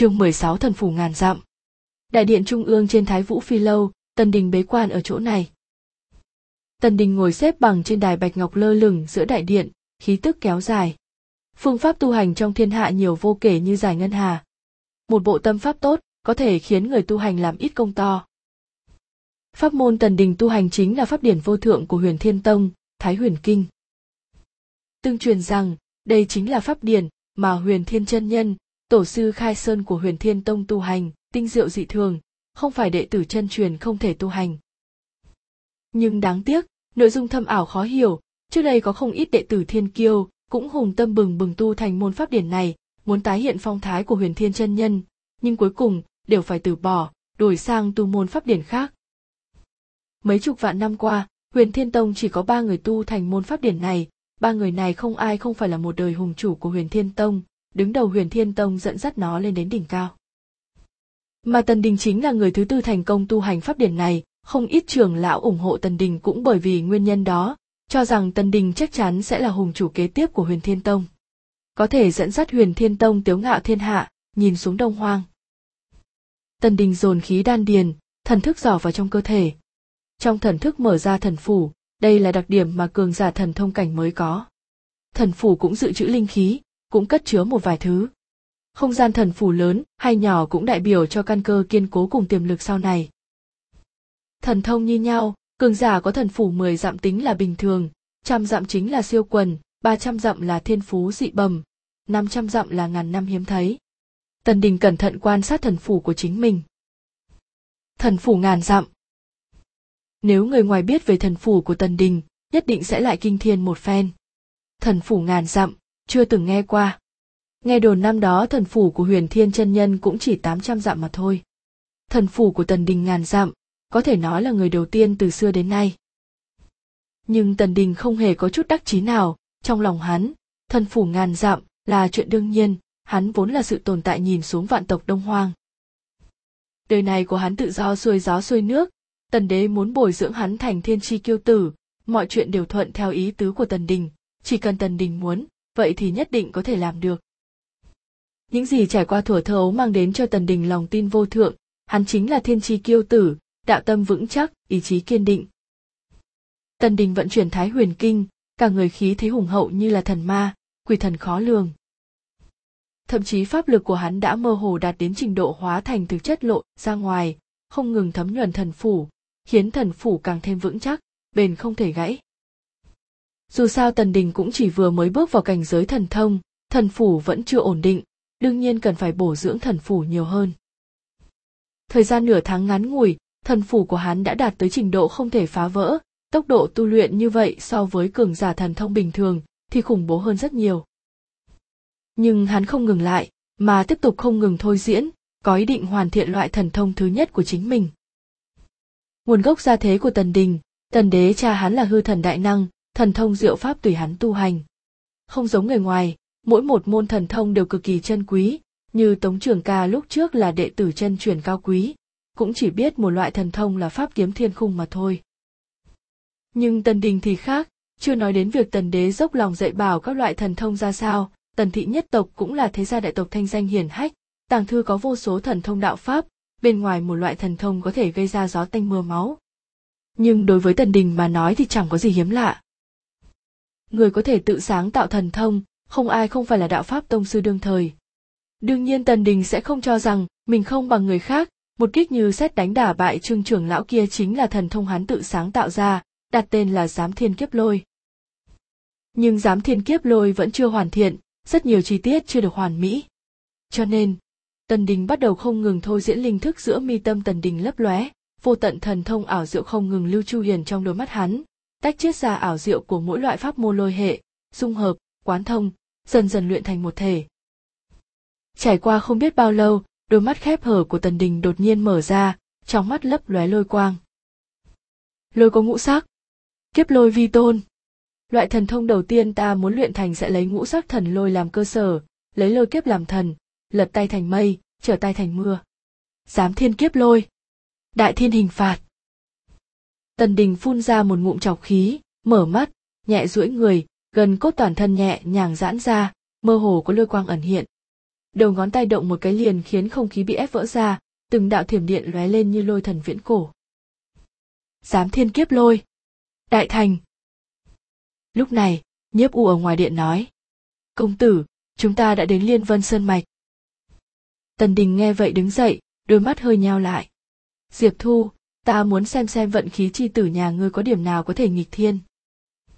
Chương 16 Thần phủ ngàn dặm. Đại điện trung ương trên Thái Vũ Phi lâu, Tần Đình bế quan ở chỗ này. Tần Đình ngồi xếp bằng trên đài bạch ngọc lơ lửng giữa đại điện, khí tức kéo dài. Phương pháp tu hành trong thiên hạ nhiều vô kể như giải ngân hà. Một bộ tâm pháp tốt có thể khiến người tu hành làm ít công to. Pháp môn Tần Đình tu hành chính là pháp điển vô thượng của Huyền Thiên Tông, Thái Huyền Kinh. Tương truyền rằng, đây chính là pháp điển mà Huyền Thiên chân nhân, tổ sư khai sơn của huyền thiên tông tu hành, tinh diệu dị thường, không phải đệ tử chân truyền không thể tu hành. Nhưng đáng tiếc, nội dung thâm ảo khó hiểu, trước đây có không ít đệ tử thiên kiêu cũng hùng tâm bừng bừng tu thành môn pháp điển này, muốn tái hiện phong thái của huyền thiên chân nhân, nhưng cuối cùng đều phải từ bỏ, đổi sang tu môn pháp điển khác. Mấy chục vạn năm qua, huyền thiên tông chỉ có ba người tu thành môn pháp điển này, ba người này không ai không phải là một đời hùng chủ của huyền thiên tông đứng đầu huyền thiên tông dẫn dắt nó lên đến đỉnh cao. Mà tần đình chính là người thứ tư thành công tu hành pháp điển này, không ít trưởng lão ủng hộ tần đình cũng bởi vì nguyên nhân đó, cho rằng tần đình chắc chắn sẽ là hùng chủ kế tiếp của huyền thiên tông. Có thể dẫn dắt huyền thiên tông tiếu ngạo thiên hạ, nhìn xuống đông hoang. Tần đình dồn khí đan điền, thần thức dò vào trong cơ thể. Trong thần thức mở ra thần phủ, đây là đặc điểm mà cường giả thần thông cảnh mới có. Thần phủ cũng dự trữ linh khí cũng cất chứa một vài thứ. Không gian thần phủ lớn hay nhỏ cũng đại biểu cho căn cơ kiên cố cùng tiềm lực sau này. Thần thông như nhau, cường giả có thần phủ 10 dặm tính là bình thường, trăm dặm chính là siêu quần, 300 dặm là thiên phú dị bẩm, 500 dặm là ngàn năm hiếm thấy. Tần Đình cẩn thận quan sát thần phủ của chính mình. Thần phủ ngàn dặm. Nếu người ngoài biết về thần phủ của Tần Đình, nhất định sẽ lại kinh thiên một phen. Thần phủ ngàn dặm, chưa từng nghe qua. Nghe đồn năm đó thần phủ của huyền thiên chân nhân cũng chỉ 800 dặm mà thôi. Thần phủ của tần đình ngàn dặm, có thể nói là người đầu tiên từ xưa đến nay. Nhưng tần đình không hề có chút đắc chí nào, trong lòng hắn, thần phủ ngàn dặm là chuyện đương nhiên, hắn vốn là sự tồn tại nhìn xuống vạn tộc đông hoang. Đời này của hắn tự do xuôi gió xuôi nước, tần đế muốn bồi dưỡng hắn thành thiên chi kiêu tử, mọi chuyện đều thuận theo ý tứ của tần đình, chỉ cần tần đình muốn, vậy thì nhất định có thể làm được. Những gì trải qua thuở thơ ấu mang đến cho Tần Đình lòng tin vô thượng, hắn chính là thiên tri kiêu tử, đạo tâm vững chắc, ý chí kiên định. Tần Đình vận chuyển Thái Huyền Kinh, cả người khí thế hùng hậu như là thần ma, quỷ thần khó lường. Thậm chí pháp lực của hắn đã mơ hồ đạt đến trình độ hóa thành thực chất lộ ra ngoài, không ngừng thấm nhuần thần phủ, khiến thần phủ càng thêm vững chắc, bền không thể gãy dù sao tần đình cũng chỉ vừa mới bước vào cảnh giới thần thông, thần phủ vẫn chưa ổn định, đương nhiên cần phải bổ dưỡng thần phủ nhiều hơn. Thời gian nửa tháng ngắn ngủi, thần phủ của hắn đã đạt tới trình độ không thể phá vỡ, tốc độ tu luyện như vậy so với cường giả thần thông bình thường thì khủng bố hơn rất nhiều. Nhưng hắn không ngừng lại, mà tiếp tục không ngừng thôi diễn, có ý định hoàn thiện loại thần thông thứ nhất của chính mình. Nguồn gốc gia thế của tần đình, tần đế cha hắn là hư thần đại năng thần thông diệu pháp tùy hắn tu hành. Không giống người ngoài, mỗi một môn thần thông đều cực kỳ chân quý, như Tống Trường Ca lúc trước là đệ tử chân truyền cao quý, cũng chỉ biết một loại thần thông là pháp kiếm thiên khung mà thôi. Nhưng Tần Đình thì khác, chưa nói đến việc Tần Đế dốc lòng dạy bảo các loại thần thông ra sao, Tần Thị nhất tộc cũng là thế gia đại tộc thanh danh hiển hách, tàng thư có vô số thần thông đạo pháp, bên ngoài một loại thần thông có thể gây ra gió tanh mưa máu. Nhưng đối với Tần Đình mà nói thì chẳng có gì hiếm lạ người có thể tự sáng tạo thần thông, không ai không phải là đạo pháp tông sư đương thời. Đương nhiên tần đình sẽ không cho rằng mình không bằng người khác, một kích như xét đánh đả bại trương trưởng lão kia chính là thần thông hắn tự sáng tạo ra, đặt tên là giám thiên kiếp lôi. Nhưng giám thiên kiếp lôi vẫn chưa hoàn thiện, rất nhiều chi tiết chưa được hoàn mỹ. Cho nên, tần đình bắt đầu không ngừng thôi diễn linh thức giữa mi tâm tần đình lấp lóe, vô tận thần thông ảo diệu không ngừng lưu chu hiền trong đôi mắt hắn tách chiết ra ảo diệu của mỗi loại pháp môn lôi hệ, dung hợp, quán thông, dần dần luyện thành một thể. Trải qua không biết bao lâu, đôi mắt khép hở của Tần Đình đột nhiên mở ra, trong mắt lấp lóe lôi quang. Lôi có ngũ sắc. Kiếp lôi vi tôn. Loại thần thông đầu tiên ta muốn luyện thành sẽ lấy ngũ sắc thần lôi làm cơ sở, lấy lôi kiếp làm thần, lật tay thành mây, trở tay thành mưa. Giám thiên kiếp lôi. Đại thiên hình phạt. Tần Đình phun ra một ngụm chọc khí, mở mắt, nhẹ duỗi người, gần cốt toàn thân nhẹ nhàng giãn ra, mơ hồ có lôi quang ẩn hiện. đầu ngón tay động một cái liền khiến không khí bị ép vỡ ra từng đạo thiểm điện lóe lên như lôi thần viễn cổ. Giám thiên kiếp lôi. Đại thành. Lúc này nhiếp u ở ngoài điện nói. Công tử chúng ta đã đến liên vân sơn mạch. Tần đình nghe vậy đứng dậy đôi mắt hơi nheo lại. Diệp thu ta muốn xem xem vận khí chi tử nhà ngươi có điểm nào có thể nghịch thiên.